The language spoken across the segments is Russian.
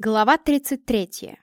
Глава 33.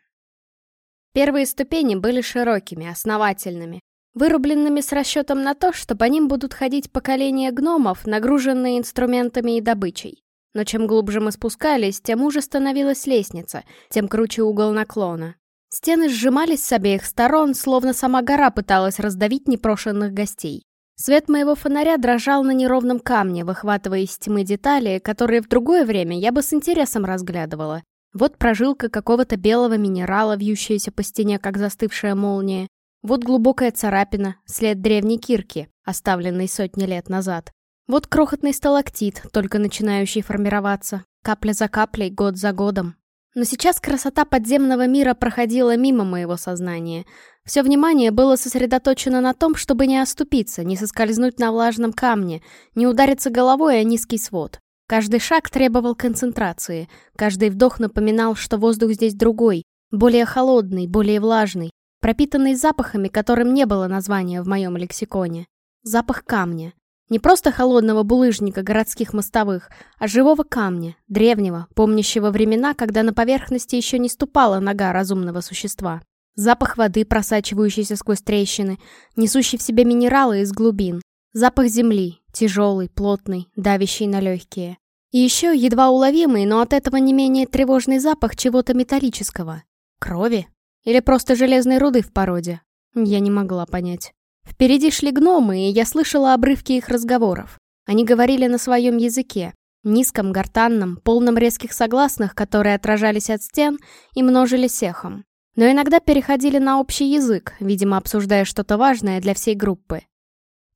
Первые ступени были широкими, основательными, вырубленными с расчетом на то, что по ним будут ходить поколения гномов, нагруженные инструментами и добычей. Но чем глубже мы спускались, тем уже становилась лестница, тем круче угол наклона. Стены сжимались с обеих сторон, словно сама гора пыталась раздавить непрошенных гостей. Свет моего фонаря дрожал на неровном камне, выхватывая из тьмы детали, которые в другое время я бы с интересом разглядывала. Вот прожилка какого-то белого минерала, вьющаяся по стене, как застывшая молния. Вот глубокая царапина, след древней кирки, оставленной сотни лет назад. Вот крохотный сталактит, только начинающий формироваться, капля за каплей, год за годом. Но сейчас красота подземного мира проходила мимо моего сознания. Все внимание было сосредоточено на том, чтобы не оступиться, не соскользнуть на влажном камне, не удариться головой о низкий свод. Каждый шаг требовал концентрации, каждый вдох напоминал, что воздух здесь другой, более холодный, более влажный, пропитанный запахами, которым не было названия в моем лексиконе. Запах камня. Не просто холодного булыжника городских мостовых, а живого камня, древнего, помнящего времена, когда на поверхности еще не ступала нога разумного существа. Запах воды, просачивающейся сквозь трещины, несущий в себе минералы из глубин. Запах земли, тяжелый, плотный, давящий на легкие. И еще едва уловимый, но от этого не менее тревожный запах чего-то металлического. Крови? Или просто железной руды в породе? Я не могла понять. Впереди шли гномы, и я слышала обрывки их разговоров. Они говорили на своем языке, низком, гортанном, полном резких согласных, которые отражались от стен и множились эхом. Но иногда переходили на общий язык, видимо, обсуждая что-то важное для всей группы.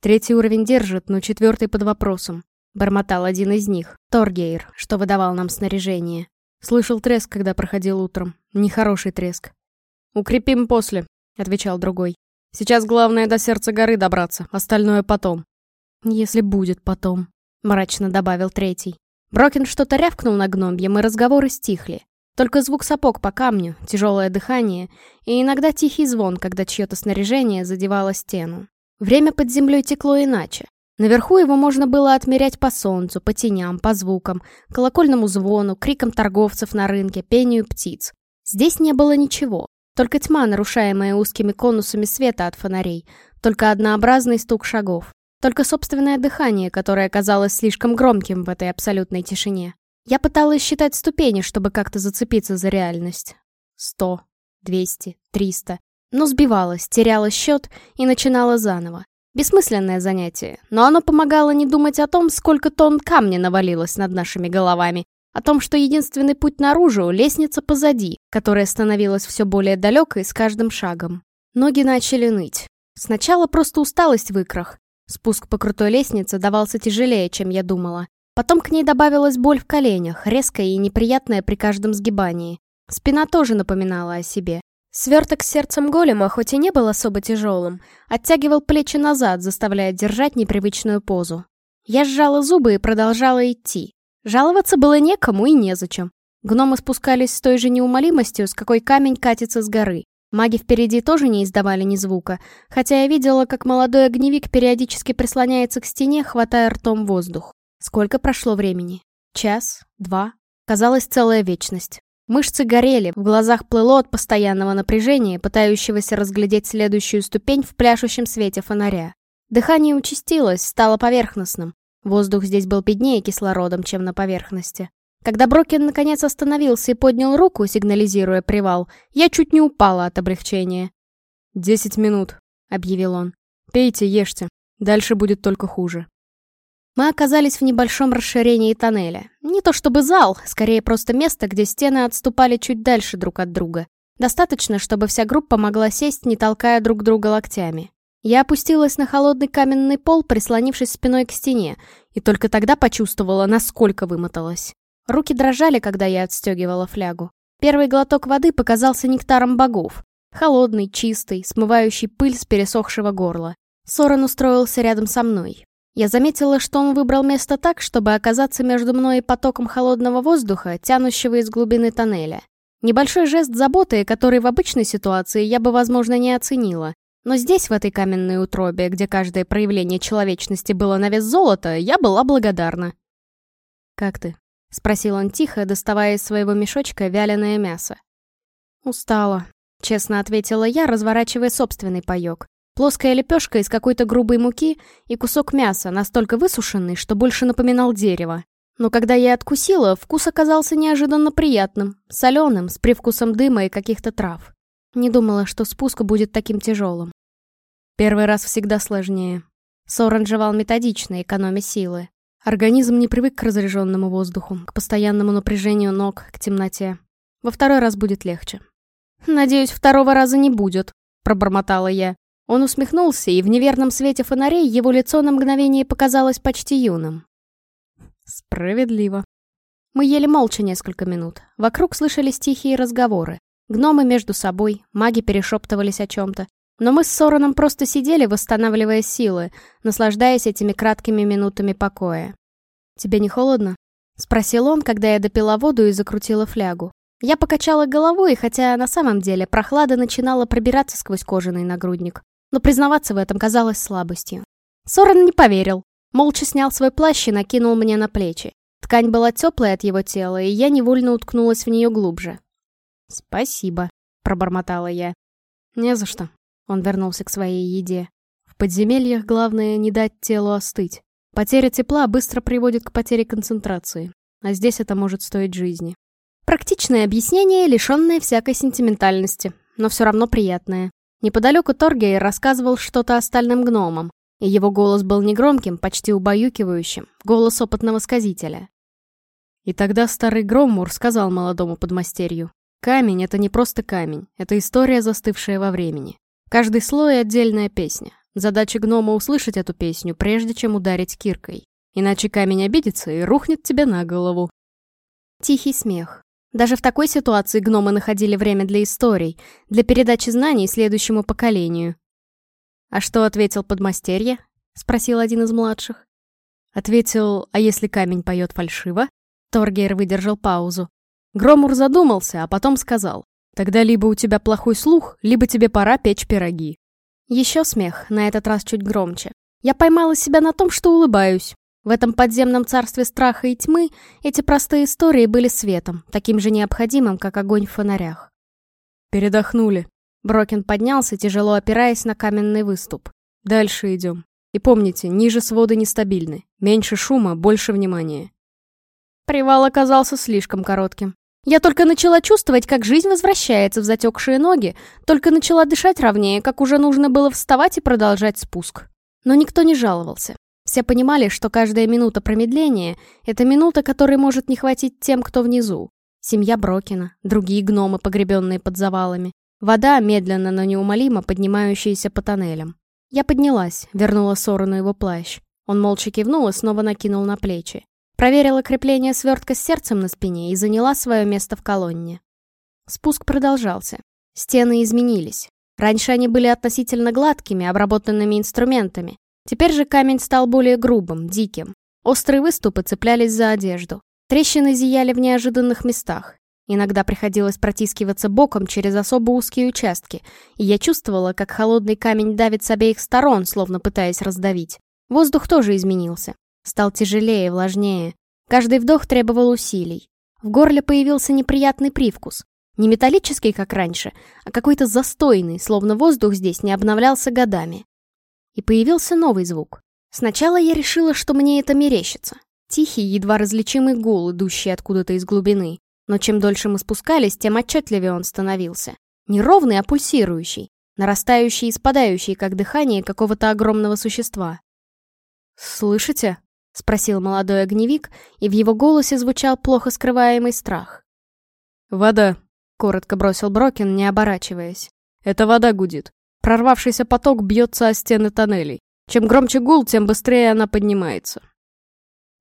Третий уровень держит, но четвертый под вопросом. Бормотал один из них, Торгейр, что выдавал нам снаряжение. Слышал треск, когда проходил утром. Нехороший треск. «Укрепим после», — отвечал другой. «Сейчас главное до сердца горы добраться, остальное потом». «Если будет потом», — мрачно добавил третий. Брокин что-то рявкнул на гномьем, и разговоры стихли. Только звук сапог по камню, тяжелое дыхание и иногда тихий звон, когда чье-то снаряжение задевало стену. Время под землей текло иначе. Наверху его можно было отмерять по солнцу, по теням, по звукам, колокольному звону, крикам торговцев на рынке, пению птиц. Здесь не было ничего. Только тьма, нарушаемая узкими конусами света от фонарей. Только однообразный стук шагов. Только собственное дыхание, которое казалось слишком громким в этой абсолютной тишине. Я пыталась считать ступени, чтобы как-то зацепиться за реальность. Сто, двести, триста но сбивалась, теряла счет и начинала заново. Бессмысленное занятие, но оно помогало не думать о том, сколько тонн камня навалилось над нашими головами, о том, что единственный путь наружу — лестница позади, которая становилась все более далекой с каждым шагом. Ноги начали ныть. Сначала просто усталость в икрах. Спуск по крутой лестнице давался тяжелее, чем я думала. Потом к ней добавилась боль в коленях, резкая и неприятная при каждом сгибании. Спина тоже напоминала о себе. Сверток с сердцем голема, хоть и не был особо тяжелым, оттягивал плечи назад, заставляя держать непривычную позу. Я сжала зубы и продолжала идти. Жаловаться было некому и незачем. Гномы спускались с той же неумолимостью, с какой камень катится с горы. Маги впереди тоже не издавали ни звука, хотя я видела, как молодой огневик периодически прислоняется к стене, хватая ртом воздух. Сколько прошло времени? Час? Два? Казалось, целая вечность. Мышцы горели, в глазах плыло от постоянного напряжения, пытающегося разглядеть следующую ступень в пляшущем свете фонаря. Дыхание участилось, стало поверхностным. Воздух здесь был беднее кислородом, чем на поверхности. Когда Брокин наконец остановился и поднял руку, сигнализируя привал, я чуть не упала от облегчения. «Десять минут», — объявил он. «Пейте, ешьте. Дальше будет только хуже». Мы оказались в небольшом расширении тоннеля. Не то чтобы зал, скорее просто место, где стены отступали чуть дальше друг от друга. Достаточно, чтобы вся группа могла сесть, не толкая друг друга локтями. Я опустилась на холодный каменный пол, прислонившись спиной к стене, и только тогда почувствовала, насколько вымоталась. Руки дрожали, когда я отстегивала флягу. Первый глоток воды показался нектаром богов. Холодный, чистый, смывающий пыль с пересохшего горла. Сорен устроился рядом со мной. Я заметила, что он выбрал место так, чтобы оказаться между мной и потоком холодного воздуха, тянущего из глубины тоннеля. Небольшой жест заботы, который в обычной ситуации я бы, возможно, не оценила. Но здесь, в этой каменной утробе, где каждое проявление человечности было на вес золота, я была благодарна. «Как ты?» — спросил он тихо, доставая из своего мешочка вяленое мясо. «Устала», — честно ответила я, разворачивая собственный паёк. Плоская лепешка из какой-то грубой муки и кусок мяса, настолько высушенный, что больше напоминал дерево. Но когда я откусила, вкус оказался неожиданно приятным, соленым, с привкусом дыма и каких-то трав. Не думала, что спуск будет таким тяжелым. Первый раз всегда сложнее. Сорен жевал методично, экономя силы. Организм не привык к разряженному воздуху, к постоянному напряжению ног, к темноте. Во второй раз будет легче. «Надеюсь, второго раза не будет», — пробормотала я. Он усмехнулся, и в неверном свете фонарей его лицо на мгновение показалось почти юным. Справедливо. Мы ели молча несколько минут. Вокруг слышались тихие разговоры. Гномы между собой, маги перешептывались о чем-то. Но мы с Сороном просто сидели, восстанавливая силы, наслаждаясь этими краткими минутами покоя. «Тебе не холодно?» — спросил он, когда я допила воду и закрутила флягу. Я покачала головой, хотя на самом деле прохлада начинала пробираться сквозь кожаный нагрудник но признаваться в этом казалось слабостью. Сорен не поверил. Молча снял свой плащ и накинул мне на плечи. Ткань была теплая от его тела, и я невольно уткнулась в нее глубже. «Спасибо», — пробормотала я. «Не за что». Он вернулся к своей еде. В подземельях главное не дать телу остыть. Потеря тепла быстро приводит к потере концентрации, а здесь это может стоить жизни. Практичное объяснение, лишенное всякой сентиментальности, но все равно приятное. Неподалеку Торгей рассказывал что-то остальным гномам, и его голос был негромким, почти убаюкивающим, голос опытного сказителя. И тогда старый Громмур сказал молодому подмастерью, «Камень — это не просто камень, это история, застывшая во времени. Каждый слой — отдельная песня. Задача гнома — услышать эту песню, прежде чем ударить киркой. Иначе камень обидится и рухнет тебе на голову». Тихий смех. Даже в такой ситуации гномы находили время для историй, для передачи знаний следующему поколению. «А что ответил подмастерье?» — спросил один из младших. Ответил, а если камень поет фальшиво? Торгейр выдержал паузу. Громур задумался, а потом сказал. Тогда либо у тебя плохой слух, либо тебе пора печь пироги. Еще смех, на этот раз чуть громче. Я поймала себя на том, что улыбаюсь. В этом подземном царстве страха и тьмы эти простые истории были светом, таким же необходимым, как огонь в фонарях. Передохнули. Брокин поднялся, тяжело опираясь на каменный выступ. Дальше идем. И помните, ниже своды нестабильны. Меньше шума, больше внимания. Привал оказался слишком коротким. Я только начала чувствовать, как жизнь возвращается в затекшие ноги, только начала дышать ровнее, как уже нужно было вставать и продолжать спуск. Но никто не жаловался. Все понимали, что каждая минута промедления — это минута, которой может не хватить тем, кто внизу. Семья Брокина, другие гномы, погребенные под завалами. Вода, медленно, но неумолимо поднимающаяся по тоннелям. Я поднялась, вернула Сорону его плащ. Он молча кивнул и снова накинул на плечи. Проверила крепление свертка с сердцем на спине и заняла свое место в колонне. Спуск продолжался. Стены изменились. Раньше они были относительно гладкими, обработанными инструментами, Теперь же камень стал более грубым, диким. Острые выступы цеплялись за одежду. Трещины зияли в неожиданных местах. Иногда приходилось протискиваться боком через особо узкие участки, и я чувствовала, как холодный камень давит с обеих сторон, словно пытаясь раздавить. Воздух тоже изменился. Стал тяжелее, влажнее. Каждый вдох требовал усилий. В горле появился неприятный привкус. Не металлический, как раньше, а какой-то застойный, словно воздух здесь не обновлялся годами. И появился новый звук. Сначала я решила, что мне это мерещится. Тихий, едва различимый гул, идущий откуда-то из глубины. Но чем дольше мы спускались, тем отчетливее он становился. Не ровный, а пульсирующий, нарастающий и спадающий, как дыхание какого-то огромного существа. «Слышите?» — спросил молодой огневик, и в его голосе звучал плохо скрываемый страх. «Вода», — коротко бросил Брокин, не оборачиваясь. «Это вода гудит. Прорвавшийся поток бьется о стены тоннелей. Чем громче гул, тем быстрее она поднимается.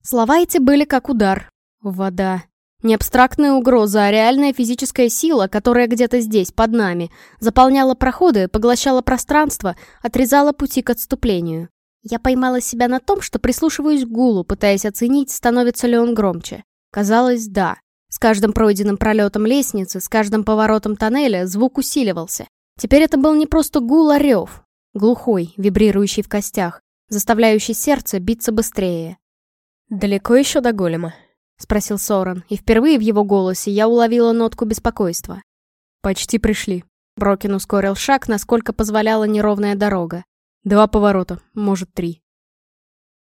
Слова эти были как удар. Вода. Не абстрактная угроза, а реальная физическая сила, которая где-то здесь, под нами, заполняла проходы, поглощала пространство, отрезала пути к отступлению. Я поймала себя на том, что прислушиваюсь к гулу, пытаясь оценить, становится ли он громче. Казалось, да. С каждым пройденным пролетом лестницы, с каждым поворотом тоннеля звук усиливался. Теперь это был не просто гул, а рев. Глухой, вибрирующий в костях, заставляющий сердце биться быстрее. «Далеко еще до голема?» спросил Соран, и впервые в его голосе я уловила нотку беспокойства. «Почти пришли». Брокин ускорил шаг, насколько позволяла неровная дорога. «Два поворота, может, три».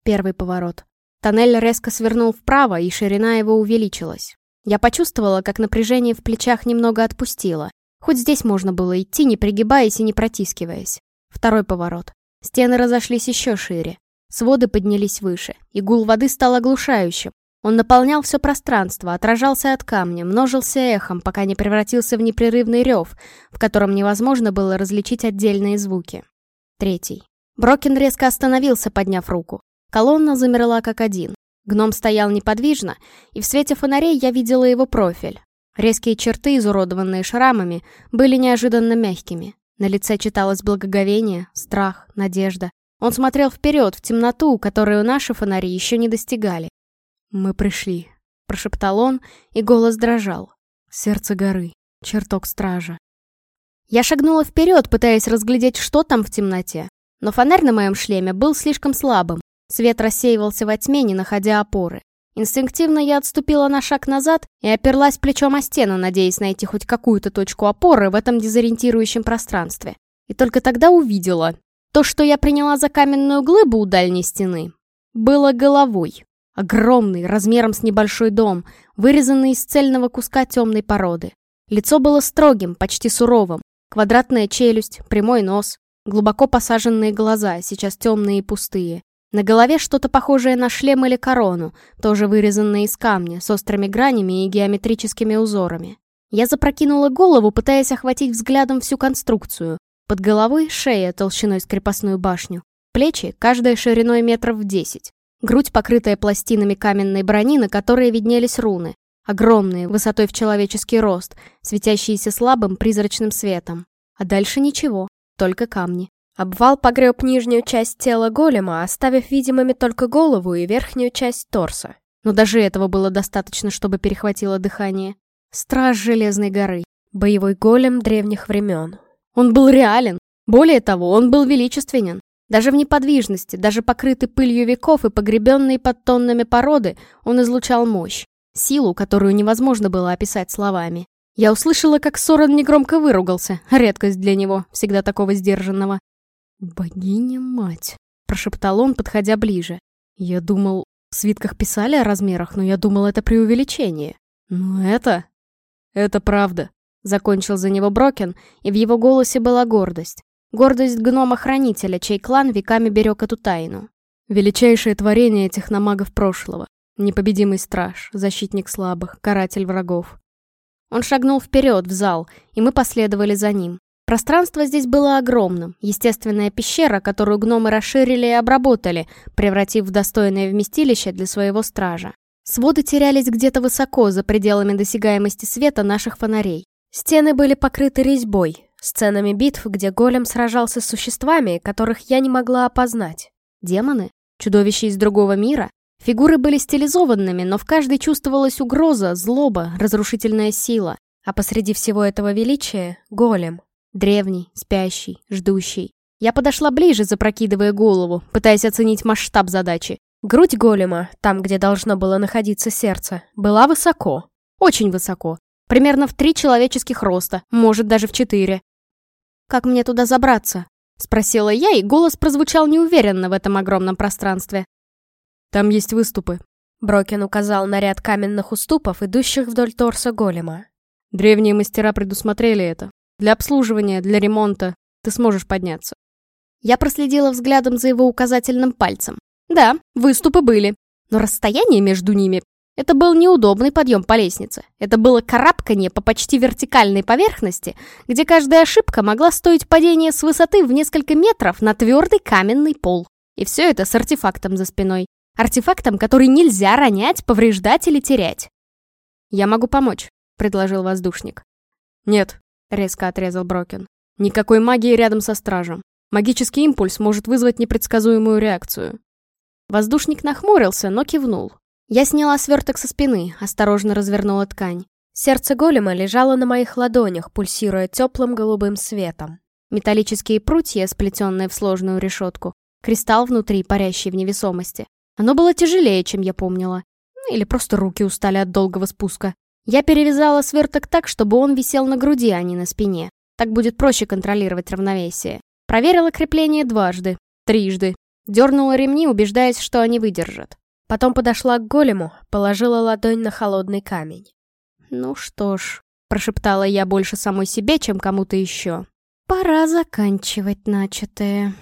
Первый поворот. Тоннель резко свернул вправо, и ширина его увеличилась. Я почувствовала, как напряжение в плечах немного отпустило. Хоть здесь можно было идти, не пригибаясь и не протискиваясь. Второй поворот. Стены разошлись еще шире. Своды поднялись выше, и гул воды стал оглушающим. Он наполнял все пространство, отражался от камня, множился эхом, пока не превратился в непрерывный рев, в котором невозможно было различить отдельные звуки. Третий. Брокин резко остановился, подняв руку. Колонна замерла как один. Гном стоял неподвижно, и в свете фонарей я видела его профиль. Резкие черты, изуродованные шрамами, были неожиданно мягкими. На лице читалось благоговение, страх, надежда. Он смотрел вперед, в темноту, которую наши фонари еще не достигали. «Мы пришли», — прошептал он, и голос дрожал. «Сердце горы, чертог стража». Я шагнула вперед, пытаясь разглядеть, что там в темноте. Но фонарь на моем шлеме был слишком слабым. Свет рассеивался во тьме, не находя опоры. Инстинктивно я отступила на шаг назад и оперлась плечом о стену, надеясь найти хоть какую-то точку опоры в этом дезориентирующем пространстве. И только тогда увидела. То, что я приняла за каменную глыбу у дальней стены, было головой. Огромный, размером с небольшой дом, вырезанный из цельного куска темной породы. Лицо было строгим, почти суровым. Квадратная челюсть, прямой нос, глубоко посаженные глаза, сейчас темные и пустые. На голове что-то похожее на шлем или корону, тоже вырезанное из камня, с острыми гранями и геометрическими узорами. Я запрокинула голову, пытаясь охватить взглядом всю конструкцию. Под головой шея толщиной с крепостную башню. Плечи, каждая шириной метров десять. Грудь, покрытая пластинами каменной брони, на которой виднелись руны. Огромные, высотой в человеческий рост, светящиеся слабым призрачным светом. А дальше ничего, только камни. Обвал погреб нижнюю часть тела голема, оставив видимыми только голову и верхнюю часть торса. Но даже этого было достаточно, чтобы перехватило дыхание. Страж Железной горы. Боевой голем древних времен. Он был реален. Более того, он был величественен. Даже в неподвижности, даже покрытый пылью веков и погребенный под тоннами породы, он излучал мощь. Силу, которую невозможно было описать словами. Я услышала, как Соран негромко выругался. Редкость для него, всегда такого сдержанного. «Богиня-мать», — прошептал он, подходя ближе. «Я думал, в свитках писали о размерах, но я думал, это преувеличение. Но это... это правда», — закончил за него Брокен, и в его голосе была гордость. Гордость гнома-хранителя, чей клан веками берег эту тайну. Величайшее творение техномагов прошлого. Непобедимый страж, защитник слабых, каратель врагов. Он шагнул вперед в зал, и мы последовали за ним. Пространство здесь было огромным, естественная пещера, которую гномы расширили и обработали, превратив в достойное вместилище для своего стража. Своды терялись где-то высоко, за пределами досягаемости света наших фонарей. Стены были покрыты резьбой, сценами битв, где голем сражался с существами, которых я не могла опознать. Демоны? Чудовища из другого мира? Фигуры были стилизованными, но в каждой чувствовалась угроза, злоба, разрушительная сила. А посреди всего этого величия — голем. Древний, спящий, ждущий. Я подошла ближе, запрокидывая голову, пытаясь оценить масштаб задачи. Грудь голема, там, где должно было находиться сердце, была высоко. Очень высоко. Примерно в три человеческих роста, может, даже в четыре. «Как мне туда забраться?» — спросила я, и голос прозвучал неуверенно в этом огромном пространстве. «Там есть выступы», — Брокен указал на ряд каменных уступов, идущих вдоль торса голема. «Древние мастера предусмотрели это. Для обслуживания, для ремонта ты сможешь подняться. Я проследила взглядом за его указательным пальцем. Да, выступы были, но расстояние между ними... Это был неудобный подъем по лестнице. Это было карабкание по почти вертикальной поверхности, где каждая ошибка могла стоить падения с высоты в несколько метров на твердый каменный пол. И все это с артефактом за спиной. Артефактом, который нельзя ронять, повреждать или терять. «Я могу помочь», — предложил воздушник. «Нет, — резко отрезал Брокен. «Никакой магии рядом со стражем. Магический импульс может вызвать непредсказуемую реакцию». Воздушник нахмурился, но кивнул. Я сняла сверток со спины, осторожно развернула ткань. Сердце голема лежало на моих ладонях, пульсируя теплым голубым светом. Металлические прутья, сплетенные в сложную решетку. Кристалл внутри, парящий в невесомости. Оно было тяжелее, чем я помнила. Или просто руки устали от долгого спуска. Я перевязала сверток так, чтобы он висел на груди, а не на спине. Так будет проще контролировать равновесие. Проверила крепление дважды, трижды. Дернула ремни, убеждаясь, что они выдержат. Потом подошла к голему, положила ладонь на холодный камень. «Ну что ж», — прошептала я больше самой себе, чем кому-то еще. «Пора заканчивать начатое».